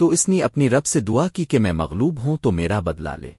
تو اس نے اپنی رب سے دعا کی کہ میں مغلوب ہوں تو میرا بدلا لے۔